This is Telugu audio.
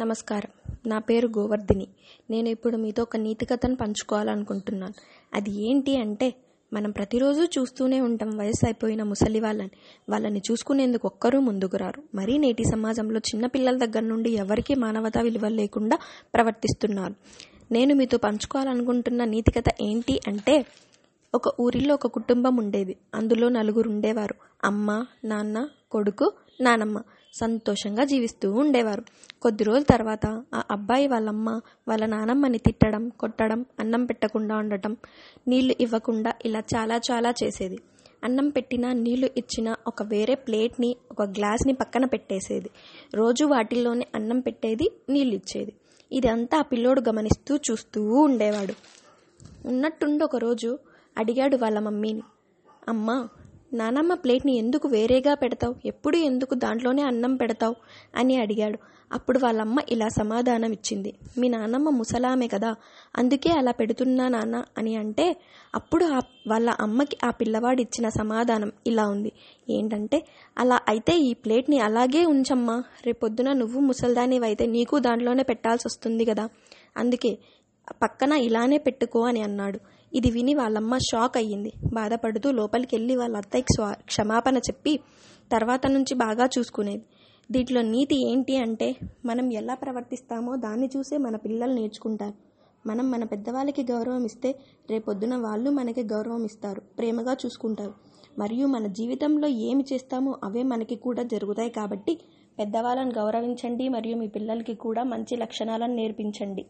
నమస్కారం. నా పేరు గోవర్ధిని. నేను ఇప్పుడు మీతో ఒక నీతి కథను పంచుకోవాలనుకుంటున్నాను. అది ఏంటి అంటే మనం ప్రతిరోజు చూస్తూనే ఉంటాం వయసు అయిపోయిన ముసలి వాళ్ళని. వాళ్ళని చూసుకునేందుకు ఒక్కరూ ముందుకు రారు. మరీ నేటి సమాజంలో చిన్నపిల్లల దగ్గర నుండి ఎవరికీ మానవతా విలువ లేకుండా ప్రవర్తిస్తున్నారు. నేను మీతో పంచుకోవాలనుకుంటున్న నీతి కథ ఏంటి అంటే ఒక ఊరిలో ఒక కుటుంబం ఉండేది. అందులో నలుగురు ఉండేవారు. అమ్మ నాన్న కొడుకు నానమ్మ. సంతోషంగా జీవిస్తూ ఉండేవారు. కొద్ది రోజుల తర్వాత ఆ అబ్బాయి వాళ్ళమ్మ వాళ్ళ నానమ్మని తిట్టడం కొట్టడం అన్నం పెట్టకుండా ఉండటం నీళ్ళు ఇవ్వకుండా ఇలా చాలా చాలా చేసేది. అన్నం పెట్టినా నీళ్ళు ఇచ్చినా ఒక వేరే ప్లేట్ని ఒక గ్లాస్ని పక్కన పెట్టేసేది. రోజు వాటిల్లోనే అన్నం పెట్టేది నీళ్ళు ఇచ్చేది. ఇదంతా ఆ పిల్లోడు గమనిస్తూ చూస్తూ ఉండేవాడు. ఉన్నట్టుండి ఒకరోజు అడిగాడు వాళ్ళ మమ్మీని. అమ్మా నానమ్మ ప్లేట్ని ఎందుకు వేరేగా పెడతావు? ఎప్పుడు ఎందుకు దాంట్లోనే అన్నం పెడతావు? అని అడిగాడు. అప్పుడు వాళ్ళమ్మ ఇలా సమాధానం ఇచ్చింది మీ నానమ్మ ముసలామే కదా అందుకే అలా పెడుతున్నా నాన్న అని అంటే అప్పుడు ఆ వాళ్ళ అమ్మకి ఆ పిల్లవాడు ఇచ్చిన సమాధానం ఇలా ఉంది. ఏంటంటే అలా అయితే ఈ ప్లేట్ని అలాగే ఉంచమ్మా. రేపొద్దున నువ్వు ముసల్దానివైతే నీకు దాంట్లోనే పెట్టాల్సి వస్తుంది కదా. అందుకే పక్కన ఇలానే పెట్టుకో అని అన్నాడు. ఇది విని వాళ్ళమ్మ షాక్ అయ్యింది. బాధపడుతూ లోపలికి వెళ్ళి వాళ్ళ అత్తయ్యకి స్వా క్షమాపణ చెప్పి తర్వాత నుంచి బాగా చూసుకునేది. దీంట్లో నీతి ఏంటి అంటే మనం ఎలా ప్రవర్తిస్తామో దాన్ని చూసే మన పిల్లలు నేర్చుకుంటారు. మనం మన పెద్దవాళ్ళకి గౌరవం ఇస్తే రేపొద్దున వాళ్ళు మనకి గౌరవం ఇస్తారు ప్రేమగా చూసుకుంటారు. మరియు మన జీవితంలో ఏమి చేస్తామో అవే మనకి కూడా జరుగుతాయి కాబట్టి పెద్దవాళ్ళని గౌరవించండి మరియు మీ పిల్లలకి కూడా మంచి లక్షణాలను నేర్పించండి.